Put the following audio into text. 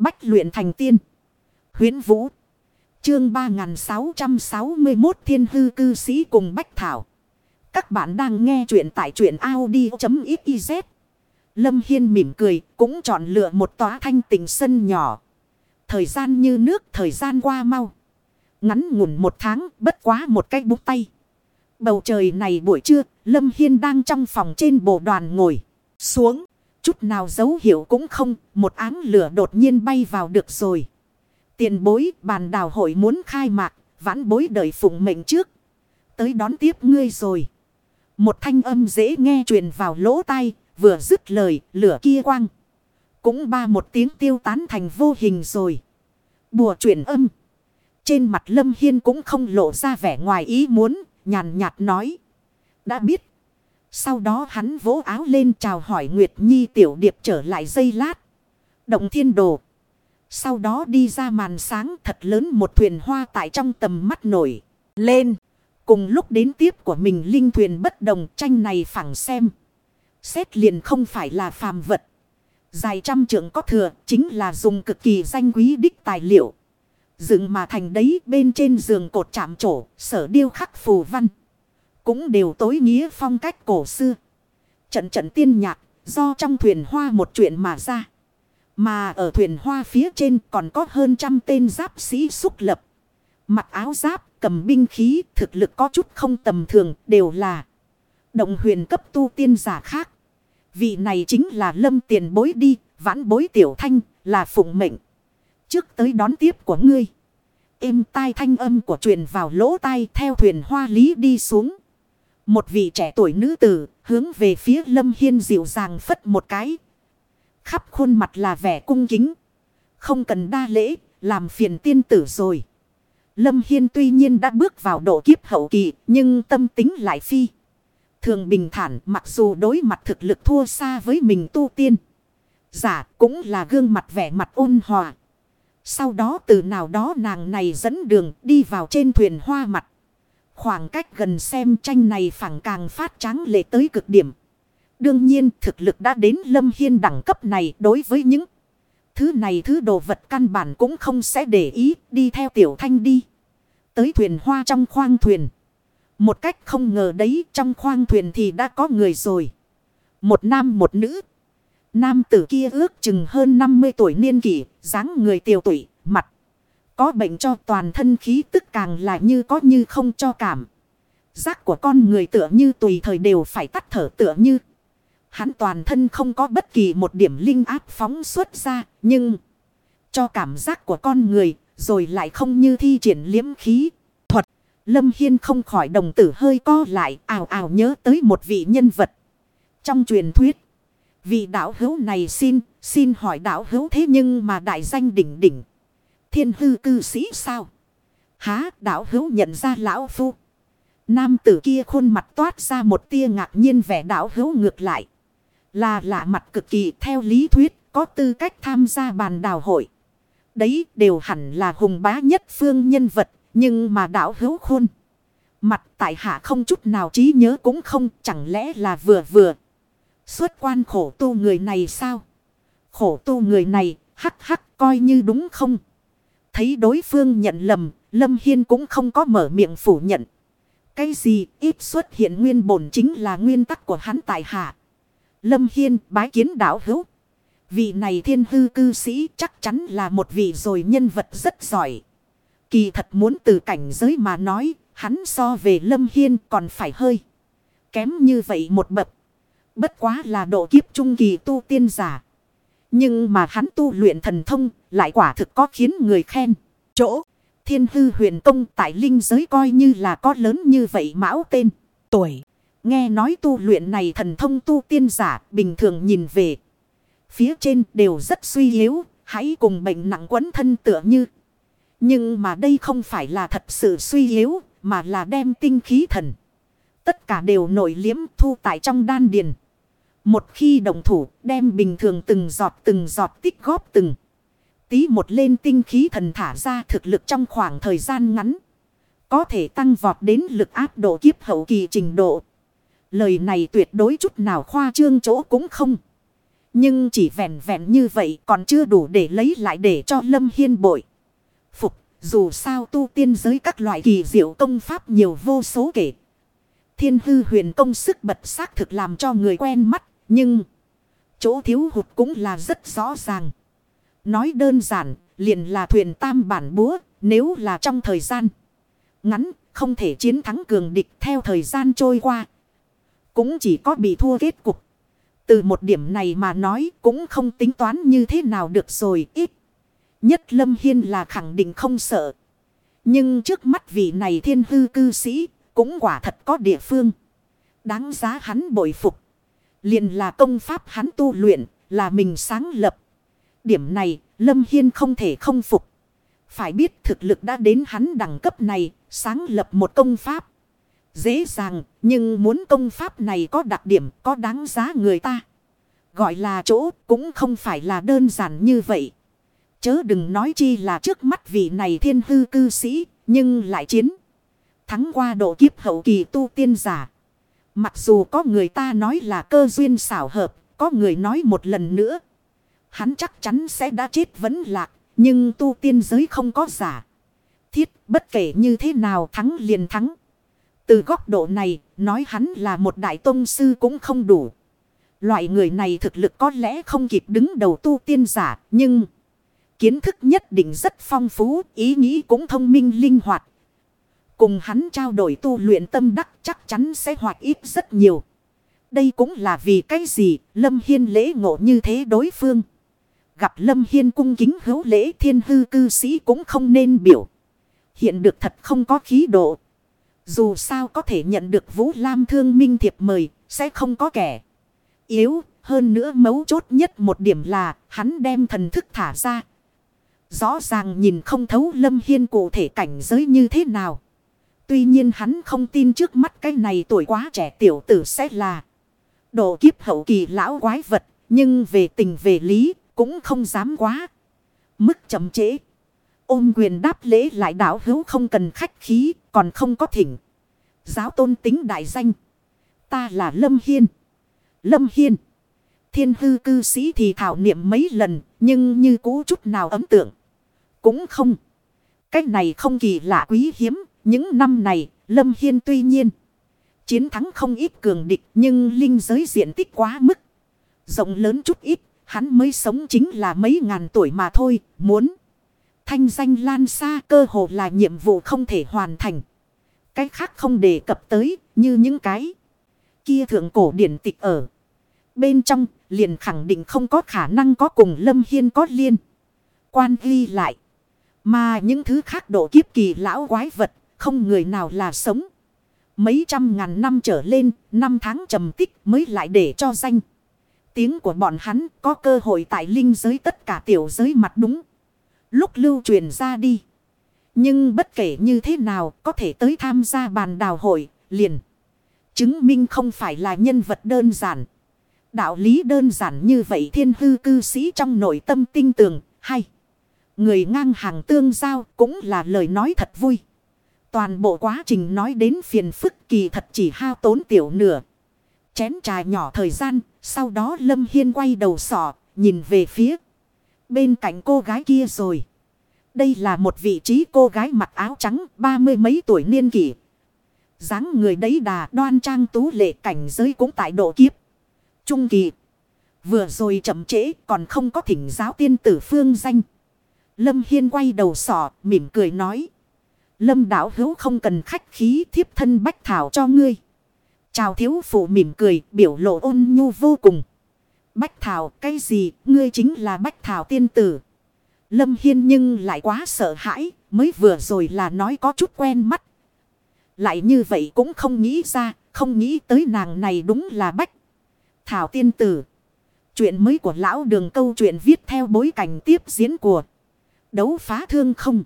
Bách luyện thành tiên. huyễn Vũ. Chương 3661 Thiên hư cư sĩ cùng Bách Thảo. Các bạn đang nghe truyện tại truyện Audi.xyz. Lâm Hiên mỉm cười, cũng chọn lựa một tòa thanh tình sân nhỏ. Thời gian như nước, thời gian qua mau. Ngắn ngủn một tháng, bất quá một cái bút tay. Bầu trời này buổi trưa, Lâm Hiên đang trong phòng trên bộ đoàn ngồi xuống. Chút nào dấu hiệu cũng không, một áng lửa đột nhiên bay vào được rồi. Tiền bối, bàn đào hội muốn khai mạc, vãn bối đợi phụng mệnh trước. Tới đón tiếp ngươi rồi. Một thanh âm dễ nghe truyền vào lỗ tai, vừa dứt lời, lửa kia quang. Cũng ba một tiếng tiêu tán thành vô hình rồi. Bùa chuyển âm. Trên mặt Lâm Hiên cũng không lộ ra vẻ ngoài ý muốn, nhàn nhạt nói. Đã biết. Sau đó hắn vỗ áo lên chào hỏi Nguyệt Nhi tiểu điệp trở lại dây lát. Động thiên đồ. Sau đó đi ra màn sáng thật lớn một thuyền hoa tại trong tầm mắt nổi. Lên. Cùng lúc đến tiếp của mình linh thuyền bất đồng tranh này phẳng xem. Xét liền không phải là phàm vật. Dài trăm trượng có thừa chính là dùng cực kỳ danh quý đích tài liệu. Dựng mà thành đấy bên trên giường cột chạm trổ, sở điêu khắc phù văn. Cũng đều tối nghĩa phong cách cổ xưa. Trận trận tiên nhạc do trong thuyền hoa một chuyện mà ra. Mà ở thuyền hoa phía trên còn có hơn trăm tên giáp sĩ xúc lập. Mặc áo giáp, cầm binh khí, thực lực có chút không tầm thường, đều là động huyền cấp tu tiên giả khác. Vị này chính là lâm tiền bối đi, vãn bối tiểu thanh, là phụng mệnh. Trước tới đón tiếp của ngươi. Êm tai thanh âm của truyền vào lỗ tai theo thuyền hoa lý đi xuống. Một vị trẻ tuổi nữ tử hướng về phía Lâm Hiên dịu dàng phất một cái. Khắp khuôn mặt là vẻ cung kính. Không cần đa lễ, làm phiền tiên tử rồi. Lâm Hiên tuy nhiên đã bước vào độ kiếp hậu kỳ, nhưng tâm tính lại phi. Thường bình thản mặc dù đối mặt thực lực thua xa với mình tu tiên. Giả cũng là gương mặt vẻ mặt ôn hòa. Sau đó từ nào đó nàng này dẫn đường đi vào trên thuyền hoa mặt. Khoảng cách gần xem tranh này phẳng càng phát tráng lệ tới cực điểm. Đương nhiên thực lực đã đến lâm hiên đẳng cấp này đối với những thứ này thứ đồ vật căn bản cũng không sẽ để ý đi theo tiểu thanh đi. Tới thuyền hoa trong khoang thuyền. Một cách không ngờ đấy trong khoang thuyền thì đã có người rồi. Một nam một nữ. Nam tử kia ước chừng hơn 50 tuổi niên kỷ, dáng người tiều tụy, mặt. Có bệnh cho toàn thân khí tức càng là như có như không cho cảm. Giác của con người tựa như tùy thời đều phải tắt thở tựa như. Hắn toàn thân không có bất kỳ một điểm linh áp phóng xuất ra, nhưng cho cảm giác của con người, rồi lại không như thi triển liếm khí. Thuật, Lâm Hiên không khỏi đồng tử hơi co lại, ảo ảo nhớ tới một vị nhân vật. Trong truyền thuyết, vị đạo hữu này xin, xin hỏi đạo hữu thế nhưng mà đại danh đỉnh đỉnh. Thiên hư cư sĩ sao? Há, đạo hữu nhận ra lão phu. Nam tử kia khuôn mặt toát ra một tia ngạc nhiên vẻ đạo hữu ngược lại. Là lạ mặt cực kỳ theo lý thuyết, có tư cách tham gia bàn đào hội. Đấy đều hẳn là hùng bá nhất phương nhân vật. Nhưng mà đạo hữu khuôn. Mặt tại hạ không chút nào trí nhớ cũng không, chẳng lẽ là vừa vừa. Xuất quan khổ tu người này sao? Khổ tu người này, hắc hắc, coi như đúng không? Thấy đối phương nhận lầm, Lâm Hiên cũng không có mở miệng phủ nhận. Cái gì ít xuất hiện nguyên bổn chính là nguyên tắc của hắn tại hạ. Lâm Hiên bái kiến đạo hữu. Vị này thiên hư cư sĩ chắc chắn là một vị rồi nhân vật rất giỏi. Kỳ thật muốn từ cảnh giới mà nói, hắn so về Lâm Hiên còn phải hơi. Kém như vậy một bậc. Bất quá là độ kiếp trung kỳ tu tiên giả. Nhưng mà hắn tu luyện thần thông lại quả thực có khiến người khen. Chỗ, thiên hư huyền công tại linh giới coi như là có lớn như vậy mão tên. Tuổi. Nghe nói tu luyện này thần thông tu tiên giả bình thường nhìn về. Phía trên đều rất suy yếu. Hãy cùng bệnh nặng quấn thân tựa như. Nhưng mà đây không phải là thật sự suy yếu. Mà là đem tinh khí thần. Tất cả đều nổi liếm thu tại trong đan điền. Một khi đồng thủ đem bình thường từng giọt từng giọt tích góp từng. Tí một lên tinh khí thần thả ra thực lực trong khoảng thời gian ngắn. Có thể tăng vọt đến lực áp độ kiếp hậu kỳ trình độ. Lời này tuyệt đối chút nào khoa trương chỗ cũng không. Nhưng chỉ vẹn vẹn như vậy còn chưa đủ để lấy lại để cho Lâm Hiên bội. Phục, dù sao tu tiên giới các loại kỳ diệu công pháp nhiều vô số kể. Thiên hư huyền công sức bật xác thực làm cho người quen mắt, nhưng chỗ thiếu hụt cũng là rất rõ ràng. Nói đơn giản, liền là thuyền tam bản búa, nếu là trong thời gian ngắn, không thể chiến thắng cường địch theo thời gian trôi qua. Cũng chỉ có bị thua kết cục. Từ một điểm này mà nói cũng không tính toán như thế nào được rồi ít. Nhất Lâm Hiên là khẳng định không sợ. Nhưng trước mắt vị này thiên hư cư sĩ cũng quả thật có địa phương. Đáng giá hắn bội phục liền là công pháp hắn tu luyện là mình sáng lập. Điểm này Lâm Hiên không thể không phục. Phải biết thực lực đã đến hắn đẳng cấp này sáng lập một công pháp. Dễ dàng nhưng muốn công pháp này có đặc điểm có đáng giá người ta. Gọi là chỗ cũng không phải là đơn giản như vậy. Chớ đừng nói chi là trước mắt vị này thiên hư cư sĩ, nhưng lại chiến. Thắng qua độ kiếp hậu kỳ tu tiên giả. Mặc dù có người ta nói là cơ duyên xảo hợp, có người nói một lần nữa. Hắn chắc chắn sẽ đã chết vẫn lạc, nhưng tu tiên giới không có giả. Thiết, bất kể như thế nào thắng liền thắng. Từ góc độ này, nói hắn là một đại tôn sư cũng không đủ. Loại người này thực lực có lẽ không kịp đứng đầu tu tiên giả, nhưng kiến thức nhất định rất phong phú, ý nghĩ cũng thông minh linh hoạt. Cùng hắn trao đổi tu luyện tâm đắc chắc chắn sẽ hoạt ít rất nhiều. Đây cũng là vì cái gì Lâm Hiên lễ ngộ như thế đối phương. Gặp Lâm Hiên cung kính hữu lễ thiên hư cư sĩ cũng không nên biểu. Hiện được thật không có khí độ. Dù sao có thể nhận được Vũ Lam thương minh thiệp mời, sẽ không có kẻ yếu. Hơn nữa mấu chốt nhất một điểm là hắn đem thần thức thả ra. Rõ ràng nhìn không thấu Lâm Hiên cụ thể cảnh giới như thế nào. Tuy nhiên hắn không tin trước mắt cái này tuổi quá trẻ tiểu tử sẽ là độ kiếp hậu kỳ lão quái vật. Nhưng về tình về lý cũng không dám quá. Mức chậm chế. Ôm quyền đáp lễ lại đảo hữu không cần khách khí còn không có thỉnh. Giáo tôn tính đại danh. Ta là Lâm Hiên. Lâm Hiên. Thiên hư cư sĩ thì thảo niệm mấy lần, nhưng như cũ chút nào ấm tượng. Cũng không. Cách này không kỳ lạ quý hiếm, những năm này, Lâm Hiên tuy nhiên. Chiến thắng không ít cường địch, nhưng linh giới diện tích quá mức. Rộng lớn chút ít, hắn mới sống chính là mấy ngàn tuổi mà thôi, muốn. Thanh danh lan xa cơ hồ là nhiệm vụ không thể hoàn thành. Cái khác không đề cập tới, như những cái kia thượng cổ điển tịch ở. Bên trong, liền khẳng định không có khả năng có cùng Lâm Hiên có liên. Quan ghi lại. Mà những thứ khác độ kiếp kỳ lão quái vật, không người nào là sống. Mấy trăm ngàn năm trở lên, năm tháng trầm tích mới lại để cho danh. Tiếng của bọn hắn có cơ hội tại linh giới tất cả tiểu giới mặt đúng. Lúc lưu truyền ra đi. Nhưng bất kể như thế nào có thể tới tham gia bàn đào hội liền. Chứng minh không phải là nhân vật đơn giản. Đạo lý đơn giản như vậy thiên hư cư sĩ trong nội tâm tinh tường hay. Người ngang hàng tương giao cũng là lời nói thật vui. Toàn bộ quá trình nói đến phiền phức kỳ thật chỉ hao tốn tiểu nửa. Chén trà nhỏ thời gian, sau đó Lâm Hiên quay đầu sọ, nhìn về phía bên cạnh cô gái kia rồi. Đây là một vị trí cô gái mặc áo trắng ba mươi mấy tuổi niên kỷ. dáng người đấy đà đoan trang tú lệ cảnh giới cũng tại độ kiếp. Trung kỳ. Vừa rồi chậm trễ còn không có thỉnh giáo tiên tử phương danh. Lâm Hiên quay đầu sọ, mỉm cười nói. Lâm đảo hữu không cần khách khí thiếp thân bách thảo cho ngươi. Chào thiếu phụ mỉm cười biểu lộ ôn nhu vô cùng. Bách thảo cái gì ngươi chính là bách thảo tiên tử. Lâm Hiên nhưng lại quá sợ hãi, mới vừa rồi là nói có chút quen mắt. Lại như vậy cũng không nghĩ ra, không nghĩ tới nàng này đúng là bách. Thảo tiên tử. Chuyện mới của lão đường câu chuyện viết theo bối cảnh tiếp diễn của đấu phá thương không.